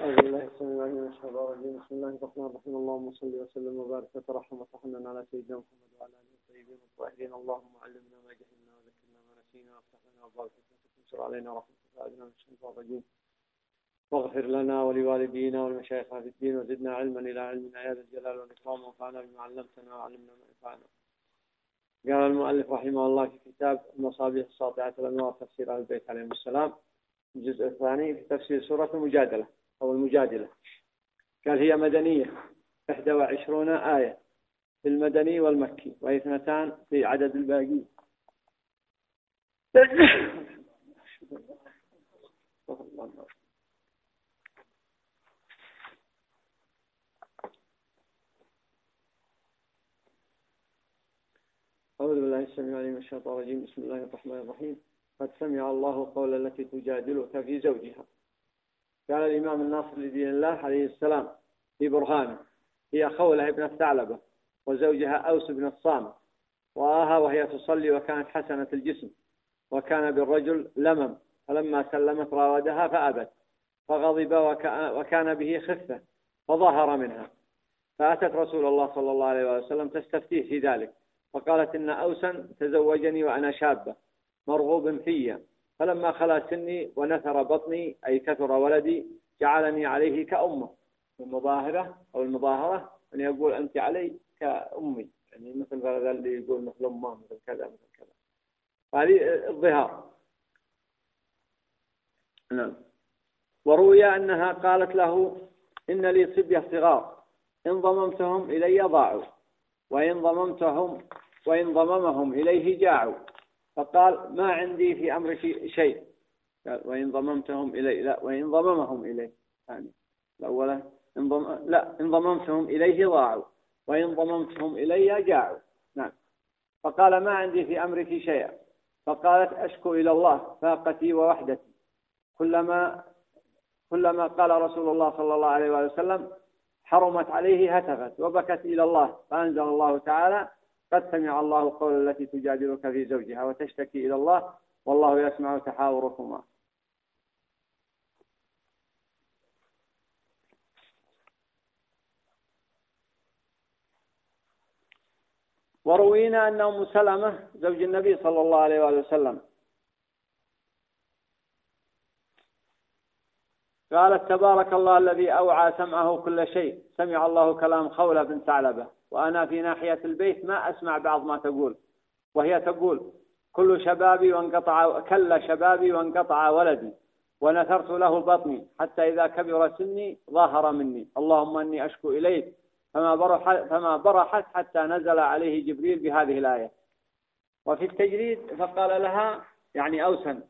أعوذ بالله السميع العليم من الشيطان الرجيم. بسم الله الرحمن الرحيم. اللهم صل وسلم وبارك وترحم وتحنن على سيدنا محمد وعلى آله الطيبين الطاهرين. اللهم علمنا ما جهلنا وذكرنا ما نسينا وافتح لنا أبواب حكمتك وانشر علينا رحمتك وأجنا من الشيطان الرجيم. واغفر لنا ولوالدينا والمشايخ في الدين وزدنا علما إلى علمنا. يا ذا الجلال والإكرام وانفعنا بما علمتنا وعلمنا ما ينفعنا. قال المؤلف رحمه الله في كتاب المصابيح الساطعة الأنوار تفسير أهل البيت عليهم السلام. الجزء الثاني في تفسير سورة المجادلة. أو المجادلة. قال هي مدنية 21 آية في المدني والمكي وهي اثنتان في عدد الباقي. أعوذ بالله السميع العليم من الشيطان الرجيم. بسم الله الرحمن الرحيم. قد سمع الله قول التي تجادلك في زوجها. قال الإمام الناصر لدين الله عليه السلام في برهانه هي خولة ابن الثعلبة وزوجها أوس بن الصامت رآها وهي تصلي وكانت حسنة الجسم وكان بالرجل لمم فلما سلمت راودها فأبت فغضب وكان به خفة فظهر منها. فأتت رسول الله صلى الله عليه وسلم تستفتيه في ذلك فقالت إن أوسا تزوجني وأنا شابة مرغوب في. فلما خلا سني ونثر بطني أي كثر ولدي جعلني عليه كأمة. المظاهرة أو المظاهرة أن يقول أنت علي كأمي. يعني مثل هذا اللي يقول مثل أمه مثل كذا مثل كذا. هذه الظهار. نعم. وروي أنها قالت له إن لي صبية صغار. إن ضممتهم إلي ضاعوا وإن ضممتهم وإن ضممهم إليه جاعوا. فقال ما عندي في أمر شيء قال وإن ضممتهم إليه لا وإن ضممهم إليه يعني الأولى إن ضم... لا إن ضممتهم إليه ضاعوا. وإن ضممتهم إلي جاعوا. نعم. فقال ما عندي في أمرك شيئا. فقالت أشكو إلى الله فاقتي ووحدتي. كلما كلما قال رسول الله صلى الله عليه وسلم حرمت عليه هتفت وبكت إلى الله فأنزل الله تعالى قد سمع الله قول التي تجادلك في زوجها وتشتكي إلى الله والله يسمع تحاوركما. وروينا أن أم سلمة زوج النبي صلى الله عليه وسلم قالت تبارك الله الذي أوعى سمعه كل شيء. سمع الله كلام خولة بن ثعلبة. وأنا في ناحية البيت ما أسمع بعض ما تقول. وهي تقول كل شبابي وانقطع كل شبابي وانقطع ولدي ونثرت له بطني حتى إذا كبر سني ظاهر مني. اللهم أني أشكو إليك. فما برحت, فما برحت حتى نزل عليه جبريل بهذه الآية. وفي التجريد فقال لها يعني أوسن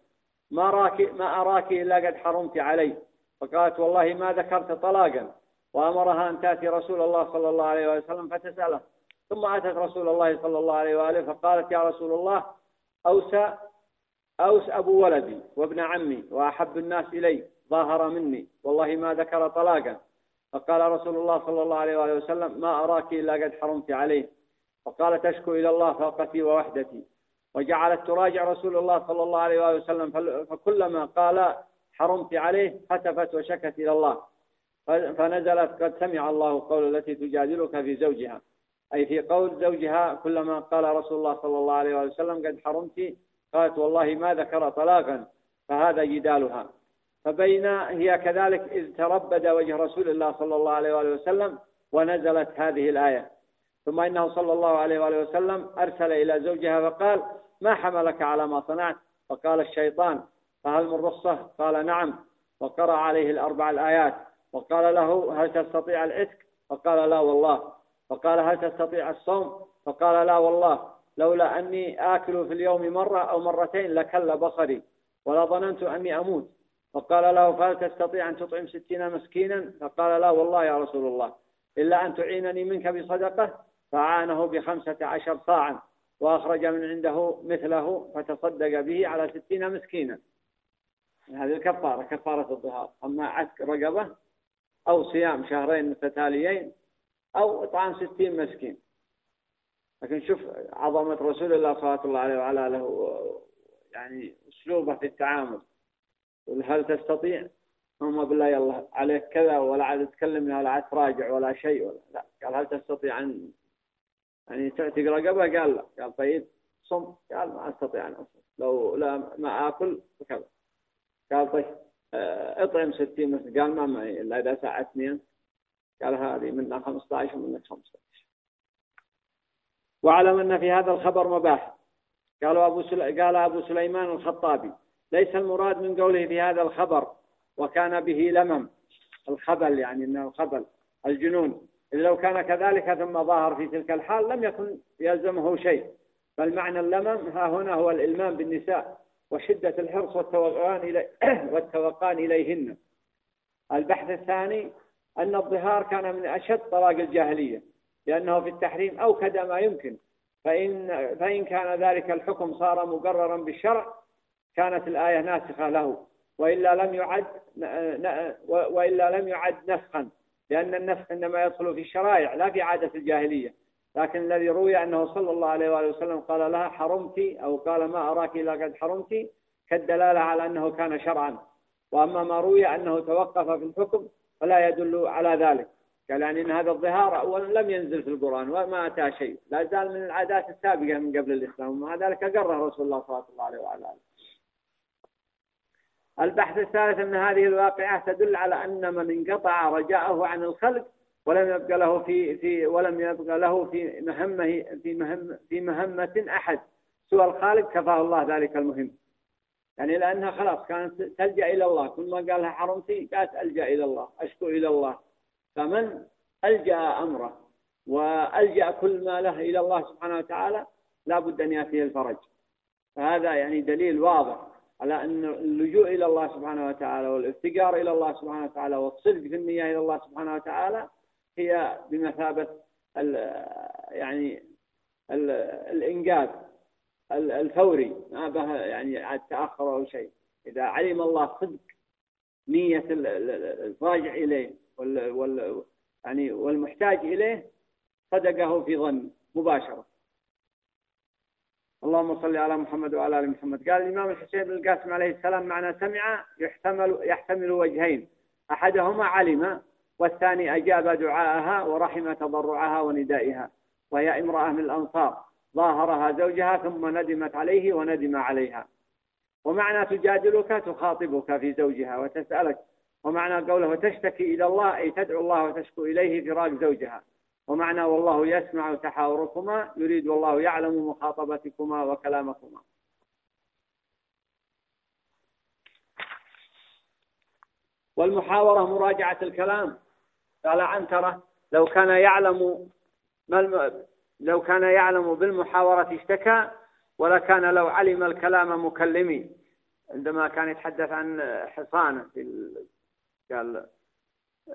ما, راك ما أراك إلا قد حرمت علي. فقالت والله ما ذكرت طلاقا. وأمرها أن تأتي رسول الله صلى الله عليه وسلم فتسأله. ثم أتت رسول الله صلى الله عليه وآله فقالت يا رسول الله أوس أوس أبو ولدي وابن عمي وأحب الناس إلي ظاهر مني. والله ما ذكر طلاقا. فقال رسول الله صلى الله عليه وآله وسلم ما أراك إلا قد حرمت عليه. فقالت أشكو إلى الله فوقتي ووحدتي. وجعلت تراجع رسول الله صلى الله عليه وآله وسلم فكلما قال حرمت عليه هتفت وشكت إلى الله. فنزلت قد سمع الله قول التي تجادلك في زوجها. أي في قول زوجها كلما قال رسول الله صلى الله عليه وسلم قد حرمت. قالت والله ما ذكر طلاقا فهذا جدالها. فبين هي كذلك إذ تربد وجه رسول الله صلى الله عليه وآله وسلم ونزلت هذه الآية. ثم إنه صلى الله عليه وآله وسلم أرسل إلى زوجها فقال ما حملك على ما صنعت؟ فقال الشيطان فهل من رخصة؟ قال نعم. وقرأ عليه الأربع الآيات. وقال له هل تستطيع العتق؟ فقال لا والله. فقال هل تستطيع الصوم؟ فقال لا والله. لولا أني آكل في اليوم مرة أو مرتين لكل بصري ولا ظننت أني أموت. فقال له فهل تستطيع أن تطعم ستين مسكينا؟ فقال لا والله يا رسول الله. إلا أن تعينني منك بصدقة؟ فعانه بخمسة عشر صاعا وأخرج من عنده مثله فتصدق به على ستين مسكينا. هذه الكفارة كفارة الظهار. أما عتق رقبة أو صيام شهرين متتاليين أو إطعام ستين مسكين. لكن شوف عظمة رسول الله صلى الله عليه وعلى آله يعني أسلوبه في التعامل. هل تستطيع؟ هم بالله يلا عليك كذا ولا عاد تكلمني ولا عاد تراجع ولا شيء ولا لا. قال هل تستطيع أن يعني تعتق رقبة؟ قال لا. قال طيب صم. قال ما أستطيع أن أصم. لو لا ما آكل وكذا قال طيب آه، اطعم ستين مثل. قال ما معي إلا إذا ساعتني قال هذه منا 15 ومنك 15 واعلم أن في هذا الخبر مباح. قال أبو سل... قال أبو سليمان الخطابي ليس المراد من قوله في هذا الخبر وكان به لمم. الخبل يعني إنه الخبل الجنون. إذ لو كان كذلك ثم ظاهر في تلك الحال لم يكن يلزمه شيء. بل معنى اللمم ها هنا هو الإلمام بالنساء. وشدة الحرص والتوقان, إلي والتوقان إليهن. البحث الثاني أن الظهار كان من أشد طلاق الجاهلية لأنه في التحريم أوكد ما يمكن. فإن, فإن كان ذلك الحكم صار مقررا بالشرع كانت الآية ناسخة له. وإلا لم يعد وإلا لم يعد نسخا لأن النسخ إنما يدخل في الشرائع لا في عادة الجاهلية. لكن الذي روي أنه صلى الله عليه وآله وسلم قال لها حرمت أو قال ما أراك إلا قد حرمت كالدلالة على أنه كان شرعا. وأما ما روي أنه توقف في الحكم فلا يدل على ذلك. قال يعني أن هذا الظهار أولا لم ينزل في القرآن وما أتى شيء. لا زال من العادات السابقة من قبل الإسلام. ومع ذلك أقره رسول الله صلى الله عليه وعلى آله البحث الثالث أن هذه الواقعة تدل على أن من انقطع رجاءه عن الخلق ولم يبقى له في في ولم يبقى له في مهمه في مهم في مهمة أحد سوى الخالق كفاه الله ذلك المهم. يعني لأنها خلاص كانت تلجأ إلى الله. كل ما قال لها حرمتي قالت ألجأ إلى الله أشكو إلى الله. فمن ألجأ أمره وألجأ كل ما له إلى الله سبحانه وتعالى لا بد أن يأتيه الفرج. فهذا يعني دليل واضح على أن اللجوء إلى الله سبحانه وتعالى والافتقار إلى الله سبحانه وتعالى والصدق في النية إلى الله سبحانه وتعالى هي بمثابة ال يعني ال الإنجاز الفوري ما به يعني عاد تأخر أو شيء. إذا علم الله صدق نية الراجع إليه وال وال يعني والمحتاج إليه صدقه في ظن مباشرة. اللهم صل على محمد وعلى آل محمد. قال الإمام الحسين بن القاسم عليه السلام معنى سمع يحتمل يحتمل وجهين. أحدهما علم والثاني أجاب دعاءها ورحم تضرعها وندائها وهي امرأة من الأنصار. ظاهرها زوجها ثم ندمت عليه وندم عليها. ومعنى تجادلك تخاطبك في زوجها وتسألك ومعنى قوله تشتكي إلى الله أي تدعو الله وتشكو إليه فراق زوجها. ومعنى والله يسمع تحاوركما يريد والله يعلم مخاطبتكما وكلامكما. والمحاورة مراجعة الكلام. قال عنترة لو كان يعلم ما لو كان يعلم بالمحاورة اشتكى ولكان لو علم الكلام مكلمي. عندما كان يتحدث عن حصانه في قال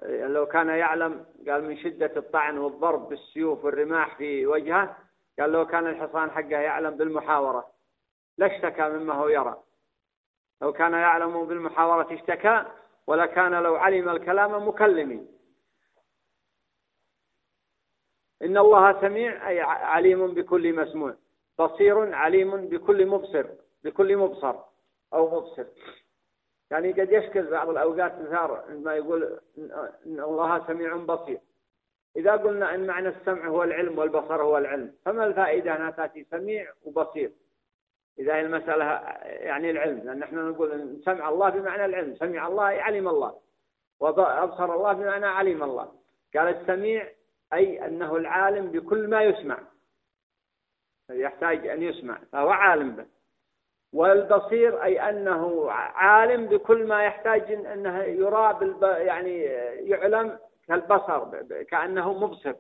لو كان يعلم قال من شدة الطعن والضرب بالسيوف والرماح في وجهه قال لو كان الحصان حقه يعلم بالمحاورة لاشتكى مما هو يرى. لو كان يعلم بالمحاورة اشتكى ولكان لو علم الكلام مكلمي. إن الله سميع أي عليم بكل مسموع. بصير عليم بكل مبصر بكل مبصر أو مبصر. يعني قد يشكل بعض الأوقات مثار عندما يقول إن الله سميع بصير. إذا قلنا أن معنى السمع هو العلم والبصر هو العلم فما الفائدة أنها تأتي سميع وبصير؟ إذا هي المسألة يعني العلم لأن نحن نقول إن سمع الله بمعنى العلم سمع الله علم الله. وأبصر الله بمعنى علم الله. قال السميع أي أنه العالم بكل ما يسمع. يحتاج أن يسمع فهو عالم به. والبصير أي أنه عالم بكل ما يحتاج أنه يرى بالب... يعني يعلم كالبصر كأنه مبصر.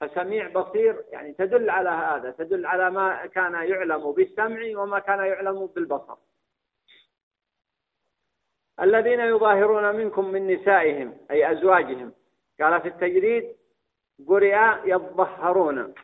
فسميع بصير يعني تدل على هذا تدل على ما كان يعلم بالسمع وما كان يعلم بالبصر. الذين يظاهرون منكم من نسائهم أي أزواجهم. قال في التجريد قرئ يظهرون.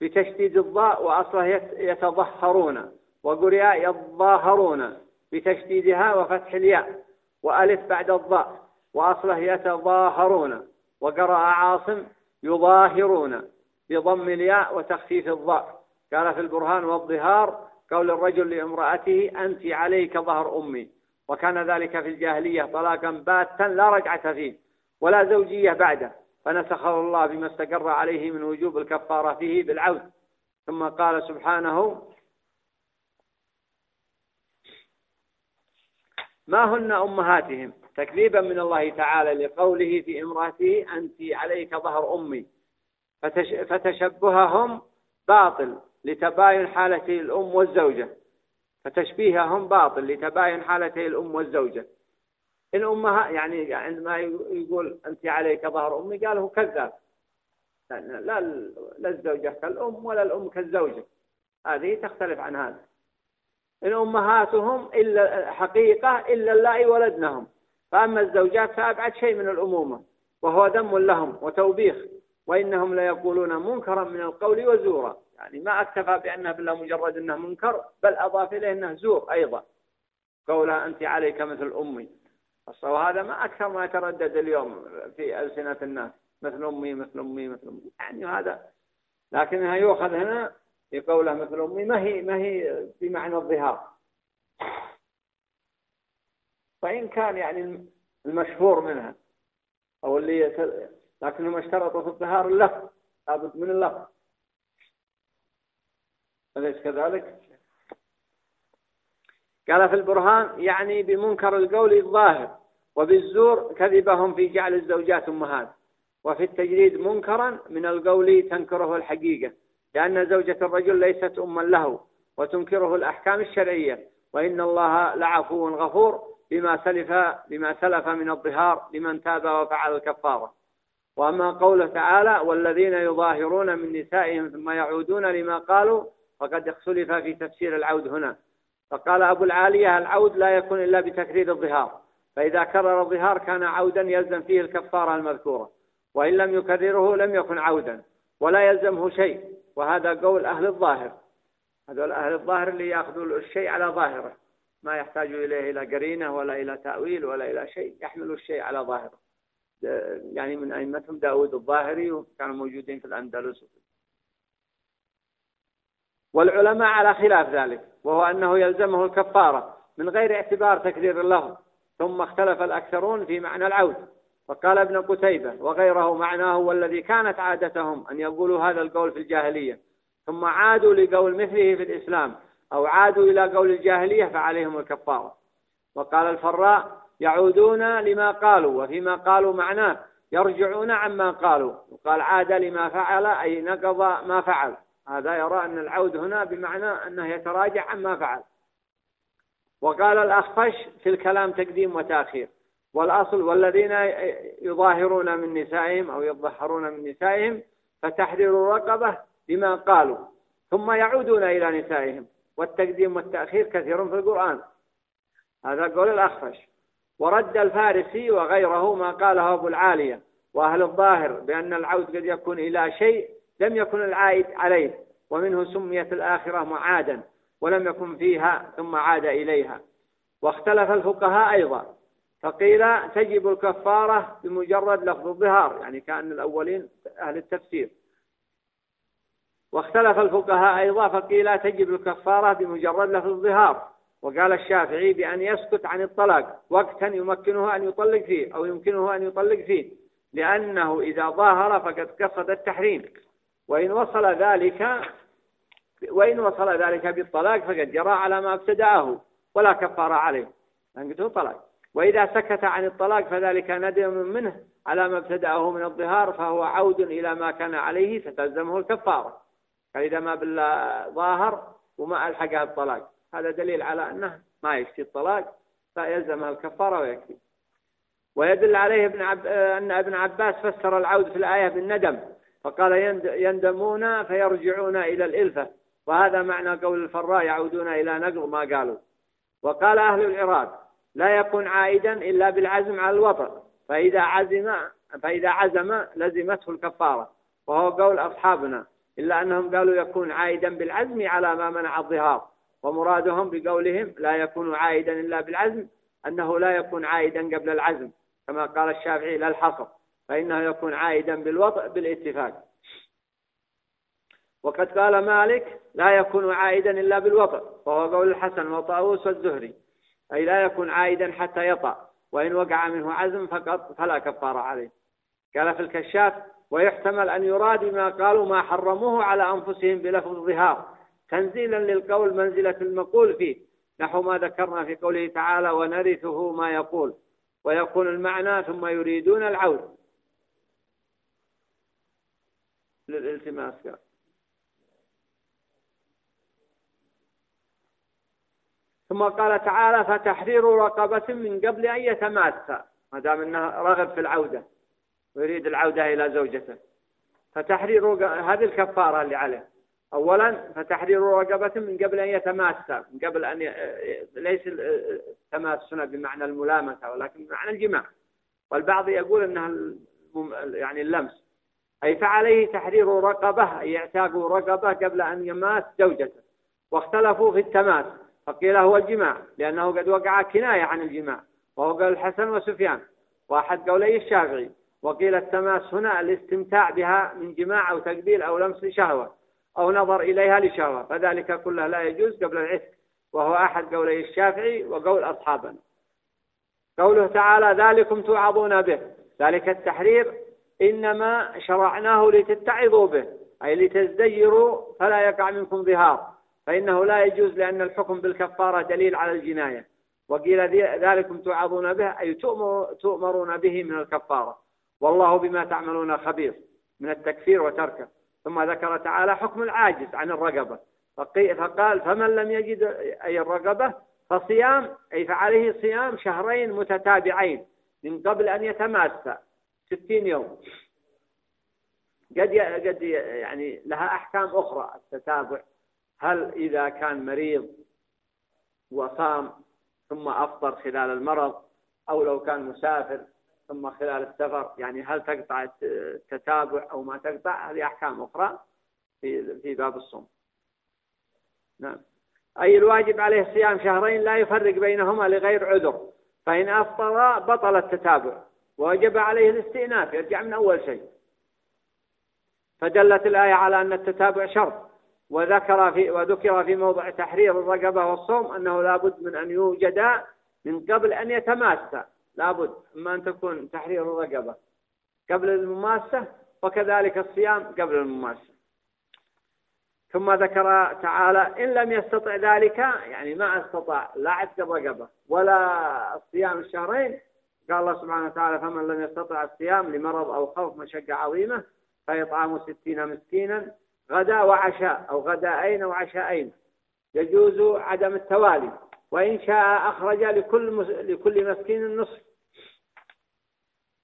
بتشديد الضاء وأصله يتظهرون. وقرئ يظاهرون بتشديدها وفتح الياء. وألف بعد الضاء. وأصله يتظاهرون. وقرأ عاصم يظاهرون. بضم الياء وتخفيف الضاء. قال في البرهان والظهار قول الرجل لامرأته أنت عليك ظهر أمي. وكان ذلك في الجاهلية طلاقا باتا لا رجعة فيه. ولا زوجية بعده. فنسخه الله بما استقر عليه من وجوب الكفارة فيه بالعود ثم قال سبحانه ما هن أمهاتهم؟ تكذيبا من الله تعالى لقوله في امرأته أنت عليك ظهر أمي. فتشبههم باطل لتباين حالتي الأم والزوجة. فتشبيههم باطل لتباين حالتي الأم والزوجة. إن أمها يعني عندما يقول أنت عليك ظهر أمي قال هو كذاب. لا لا الزوجة كالأم ولا الأم كالزوجة. هذه تختلف عن هذا. إن أمهاتهم إلا حقيقة إلا اللائي ولدنهم. فأما الزوجات فأبعد شيء من الأمومة وهو ذم لهم وتوبيخ وإنهم ليقولون منكرا من القول وزورا. يعني ما أكتفى بأنه بالله مجرد أنه منكر بل أضاف إليه أنه زور أيضا. قولها أنت عليك مثل أمي. وهذا ما أكثر ما يتردد اليوم في ألسنة الناس. مثل أمي مثل أمي مثل أمي. يعني هذا. لكنها يؤخذ هنا في قوله مثل أمي ما هي ما هي بمعنى الظهار. فإن كان يعني المشهور منها أو اللي لكنهم اشترطوا في الظهار اللفظ لابد من اللفظ أليس كذلك؟ قال في البرهان يعني بمنكر القول الظاهر. وبالزور كذبهم في جعل الزوجات أمهات وفي التجريد منكرا من القول تنكره الحقيقة لأن زوجة الرجل ليست أما له وتنكره الأحكام الشرعية. وإن الله لعفو غفور بما سلف بما سلف من الظهار لمن تاب وفعل الكفارة. وأما قوله تعالى والذين يظاهرون من نسائهم ثم يعودون لما قالوا فقد اختلف في تفسير العود هنا فقال أبو العالية العود لا يكون إلا بتكرير الظهار فإذا كرر الظهار كان عودا يلزم فيه الكفارة المذكورة. وإن لم يكرره لم يكن عودا ولا يلزمه شيء. وهذا قول أهل الظاهر. هذول أهل الظاهر اللي يأخذوا الشيء على ظاهره. ما يحتاج إليه إلى قرينة ولا إلى تأويل ولا إلى شيء. يحملوا الشيء على ظاهره. يعني من أئمتهم داود الظاهري وكانوا موجودين في الأندلس. والعلماء على خلاف ذلك وهو أنه يلزمه الكفارة من غير اعتبار تكرير اللفظ ثم اختلف الأكثرون في معنى العود. فقال ابن قتيبة وغيره معناه والذي كانت عادتهم أن يقولوا هذا القول في الجاهلية. ثم عادوا لقول مثله في الإسلام أو عادوا إلى قول الجاهلية فعليهم الكفارة. وقال الفراء يعودون لما قالوا وفيما قالوا معناه يرجعون عما قالوا. وقال عاد لما فعل أي نقض ما فعل. هذا يرى أن العود هنا بمعنى أنه يتراجع عما فعل. وقال الأخفش في الكلام تقديم وتأخير. والأصل والذين يظاهرون من نسائهم أو يظهرون من نسائهم فتحرير الرقبة بما قالوا. ثم يعودون إلى نسائهم. والتقديم والتأخير كثير في القرآن. هذا قول الأخفش. ورد الفارسي وغيره ما قاله أبو العالية وأهل الظاهر بأن العود قد يكون إلى شيء لم يكن العائد عليه. ومنه سميت الآخرة معادا. ولم يكن فيها ثم عاد إليها. واختلف الفقهاء أيضا فقيل تجب الكفارة بمجرد لفظ الظهار يعني كأن الأولين أهل التفسير. واختلف الفقهاء أيضا فقيل تجب الكفارة بمجرد لفظ الظهار. وقال الشافعي بأن يسكت عن الطلاق وقتا يمكنه أن يطلق فيه أو يمكنه أن يطلق فيه لأنه إذا ظاهر فقد قصد التحريم. وإن وصل ذلك وإن وصل ذلك بالطلاق فقد جرى على ما ابتدأه ولا كفارة عليه. لأنه طلاق. وإذا سكت عن الطلاق فذلك ندم منه على ما ابتدأه من الظهار فهو عود إلى ما كان عليه فتلزمه الكفارة. فإذا ما بالظاهر وما ألحقها الطلاق. هذا دليل على أنه ما يكفي الطلاق فيلزمها الكفارة ويكفي. ويدل عليه ابن عب... أن ابن عباس فسر العود في الآية بالندم فقال يندمون فيرجعون إلى الإلفة. وهذا معنى قول الفراء يعودون إلى نقض ما قالوا. وقال أهل العراق لا يكون عائدا إلا بالعزم على الوطن. فإذا عزم فإذا عزم لزمته الكفارة. وهو قول أصحابنا إلا أنهم قالوا يكون عائدا بالعزم على ما منع الظهار. ومرادهم بقولهم لا يكون عائدا إلا بالعزم أنه لا يكون عائدا قبل العزم. كما قال الشافعي لا الحصر فإنه يكون عائدا بالوطء بالاتفاق. وقد قال مالك لا يكون عائدا إلا بالوطء وهو قول الحسن وطاووس والزهري أي لا يكون عائدا حتى يطأ وإن وقع منه عزم فقط فلا كفارة عليه. قال في الكشاف ويحتمل أن يراد ما قالوا ما حرموه على أنفسهم بلفظ الظهار تنزيلا للقول منزلة المقول فيه. نحو ما ذكرنا في قوله تعالى ونرثه ما يقول ويكون المعنى ثم يريدون العود للالتماس قال. ثم قال تعالى فتحرير رقبة من قبل أن يتماسى ما دام أنه رغب في العودة ويريد العودة إلى زوجته. فتحرير هذه الكفارة اللي عليه. أولا فتحرير رقبة من قبل أن يتماسى من قبل أن ي... ليس التماس هنا بمعنى الملامسة ولكن بمعنى الجماع. والبعض يقول أنها. يعني اللمس. أي فعليه تحرير رقبة أي يعتاق رقبة قبل أن يماس زوجته. واختلفوا في التماس. فقيل هو الجماع لأنه قد وقع كناية عن الجماع وهو قول الحسن وسفيان وأحد قولي الشافعي وقيل التماس هنا الاستمتاع بها من جماع أو تقبيل أو لمس شهوة أو نظر إليها لشهوة فذلك كله لا يجوز قبل العتق وهو أحد قولي الشافعي وقول أصحابنا. قوله تعالى ذلكم توعظون به ذلك التحرير إنما شرعناه لتتعظوا به أي لتزدجروا فلا يقع منكم ظهار. فإنه لا يجوز لأن الحكم بالكفارة دليل على الجناية. وقيل ذلكم توعظون به أي تؤمرون به من الكفارة. والله بما تعملون خبير من التكفير وتركه. ثم ذكر تعالى حكم العاجز عن الرقبة. فقال فمن لم يجد أي الرقبة فصيام أي فعليه صيام شهرين متتابعين من قبل أن يتماسى ستين يوم. قد قد يعني لها أحكام أخرى التتابع. هل إذا كان مريض وصام ثم أفطر خلال المرض أو لو كان مسافر ثم خلال السفر يعني هل تقطع التتابع أو ما تقطع؟ هذه أحكام أخرى في في باب الصوم. نعم. أي الواجب عليه صيام شهرين لا يفرق بينهما لغير عذر فإن أفطر بطل التتابع وجب عليه الاستئناف يرجع من أول شيء. فدلت الآية على أن التتابع شرط. وذكر في وذكر في موضع تحرير الرقبة والصوم أنه لابد من أن يوجد من قبل أن يتماسى لابد إما أن تكون تحرير الرقبة قبل المماسة وكذلك الصيام قبل المماسة. ثم ذكر تعالى إن لم يستطع ذلك يعني ما استطاع لا عتق الرقبة ولا الصيام الشهرين. قال الله سبحانه وتعالى فمن لم يستطع الصيام لمرض أو خوف مشقة عظيمة فيطعم ستين مسكينا غدا وعشاء أو غداءين وعشاءين. يجوز عدم التوالي وإن شاء أخرج لكل مس... لكل مسكين نصف.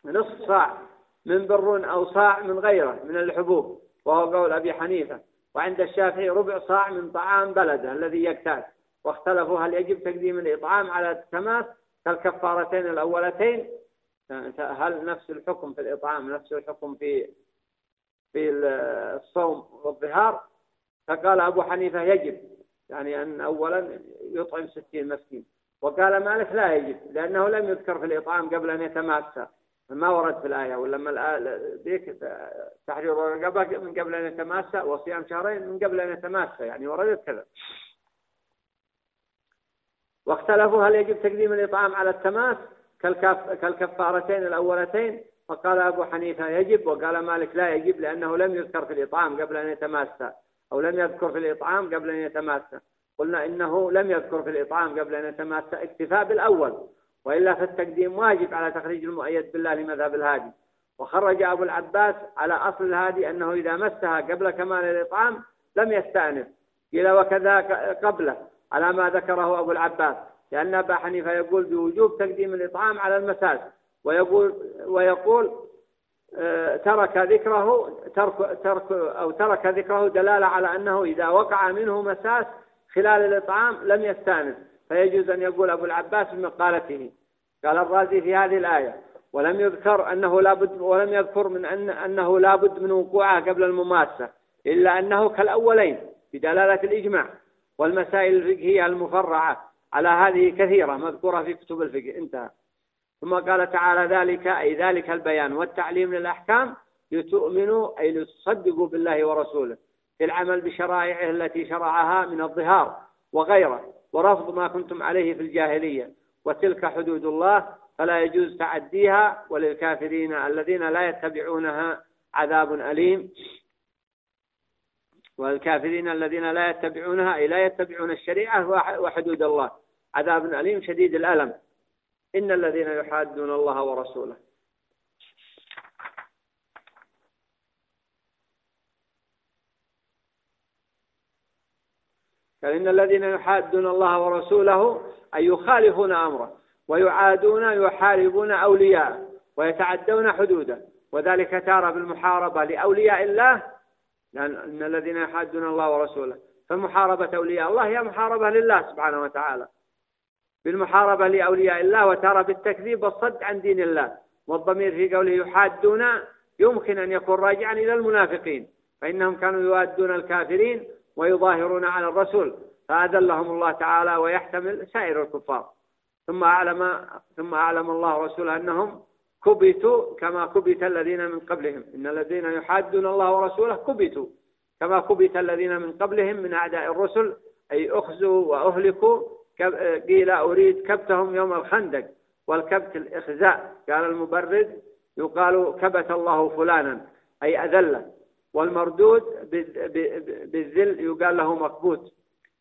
نصف صاع من بر أو صاع من غيره من الحبوب وهو قول أبي حنيفة. وعند الشافعي ربع صاع من طعام بلده الذي يكتاز واختلفوا هل يجب تقديم الإطعام على التماس كالكفارتين الأولتين؟ هل نفس الحكم في الإطعام نفس الحكم في في الصوم والظهار فقال أبو حنيفة يجب يعني أن أولا يطعم ستين مسكين. وقال مالك لا يجب لأنه لم يذكر في الإطعام قبل أن يتماسى ما ورد في الآية ولما ذيك تحرير الرقبة من قبل أن يتماسى وصيام شهرين من قبل أن يتماسى يعني وردت كذا. واختلفوا هل يجب تقديم الإطعام على التماس كالكف كالكفارتين الأولتين فقال أبو حنيفة يجب وقال مالك لا يجب لأنه لم يذكر في الإطعام قبل أن يتماسى أو لم يذكر في الإطعام قبل أن يتماسى قلنا إنه لم يذكر في الإطعام قبل أن يتماسى اكتفاء بالأول وإلا فالتقديم واجب على تخريج المؤيد بالله لمذهب الهادي. وخرج أبو العباس على أصل الهادي أنه إذا مسها قبل كمال الإطعام لم يستأنف. قيل وكذا قبله على ما ذكره أبو العباس لأن أبا حنيفة يقول بوجوب تقديم الإطعام على المساس ويقول ويقول آه، ترك ذكره ترك ترك أو ترك ذكره دلالة على أنه إذا وقع منه مساس خلال الإطعام لم يستأنف فيجوز أن يقول أبو العباس بمقالته قال الرازي في هذه الآية ولم يذكر أنه لابد ولم يذكر من أن أنه لابد من وقوعها قبل المماسة إلا أنه كالأولين بدلالة الإجماع. والمسائل الفقهية المفرعة على هذه كثيرة مذكورة في كتب الفقه. انتهى. ثم قال تعالى ذلك أي ذلك البيان والتعليم للأحكام لتؤمنوا أي لتصدقوا بالله ورسوله في العمل بشرائعه التي شرعها من الظهار وغيره ورفض ما كنتم عليه في الجاهلية. وتلك حدود الله فلا يجوز تعديها وللكافرين الذين لا يتبعونها عذاب أليم. والكافرين الذين لا يتبعونها أي لا يتبعون الشريعة وحدود الله. عذاب أليم شديد الألم. إن الذين يحادون الله ورسوله. فإن الذين يحادون الله ورسوله أي يخالفون أمره ويعادون يحاربون أولياء ويتعدون حدوده. وذلك تارى بالمحاربة لأولياء الله لأن الذين يحادون الله ورسوله فمحاربة أولياء الله هي محاربة لله سبحانه وتعالى. بالمحاربة لأولياء الله وترى بالتكذيب والصد عن دين الله. والضمير في قوله يحادون يمكن أن يكون راجعا إلى المنافقين. فإنهم كانوا يوادون الكافرين ويظاهرون على الرسول. فأذلهم الله تعالى ويحتمل سائر الكفار. ثم أعلم ثم أعلم الله رسوله أنهم كبتوا كما كبت الذين من قبلهم. إن الذين يحادون الله ورسوله كبتوا كما كبت الذين من قبلهم من أعداء الرسل أي أخزوا وأهلكوا قيل أريد كبتهم يوم الخندق والكبت الإخزاء. قال المبرد يقال كبت الله فلانا أي أذلة. والمردود بالذل يقال له مكبوت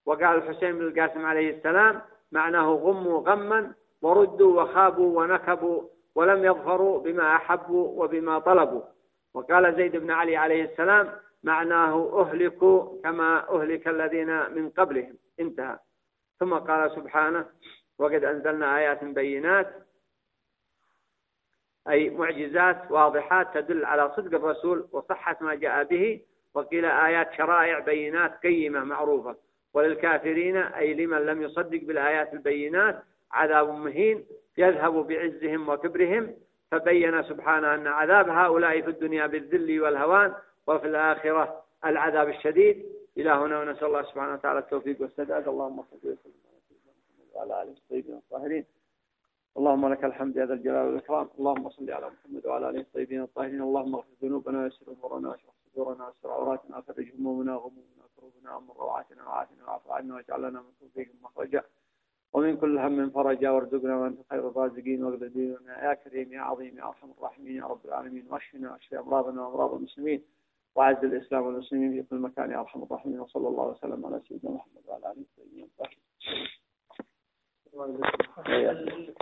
وقال الحسين بن القاسم عليه السلام معناه غموا غما وردوا وخابوا ونكبوا ولم يظفروا بما أحبوا وبما طلبوا. وقال زيد بن علي عليه السلام معناه أهلكوا كما أهلك الذين من قبلهم. انتهى. ثم قال سبحانه وقد أنزلنا آيات بينات أي معجزات واضحات تدل على صدق الرسول وصحة ما جاء به وقيل آيات شرائع بينات قيمة معروفة. وللكافرين أي لمن لم يصدق بالآيات البينات عذاب مهين يذهب بعزهم وكبرهم. فبين سبحانه أن عذاب هؤلاء في الدنيا بالذل والهوان وفي الآخرة العذاب الشديد. إلى هنا ونسأل الله سبحانه وتعالى التوفيق والسداد. اللهم صل وسلم على آله الطيبين الطاهرين. اللهم لك الحمد يا ذا الجلال والإكرام. اللهم صل على محمد وعلى آله الطيبين الطاهرين. اللهم اغفر ذنوبنا ويسر أمورنا واشرح صدورنا واستر عوراتنا وفرج همومنا وغمومنا وكروبنا ومن روعاتنا وعافنا واعف عنا واجعل لنا من توفيق مخرجا. ومن كل هم فرجا وارزقنا وأنت خير الرازقين. واغفر ديننا يا كريم يا عظيم يا أرحم الراحمين يا رب العالمين. واشفنا واشف أمراضنا وأمراض المسلمين. وعز الإسلام والمسلمين في كل مكان يا أرحم الراحمين وصلى الله وسلم على سيدنا محمد وعلى آله وصحبه وسلم.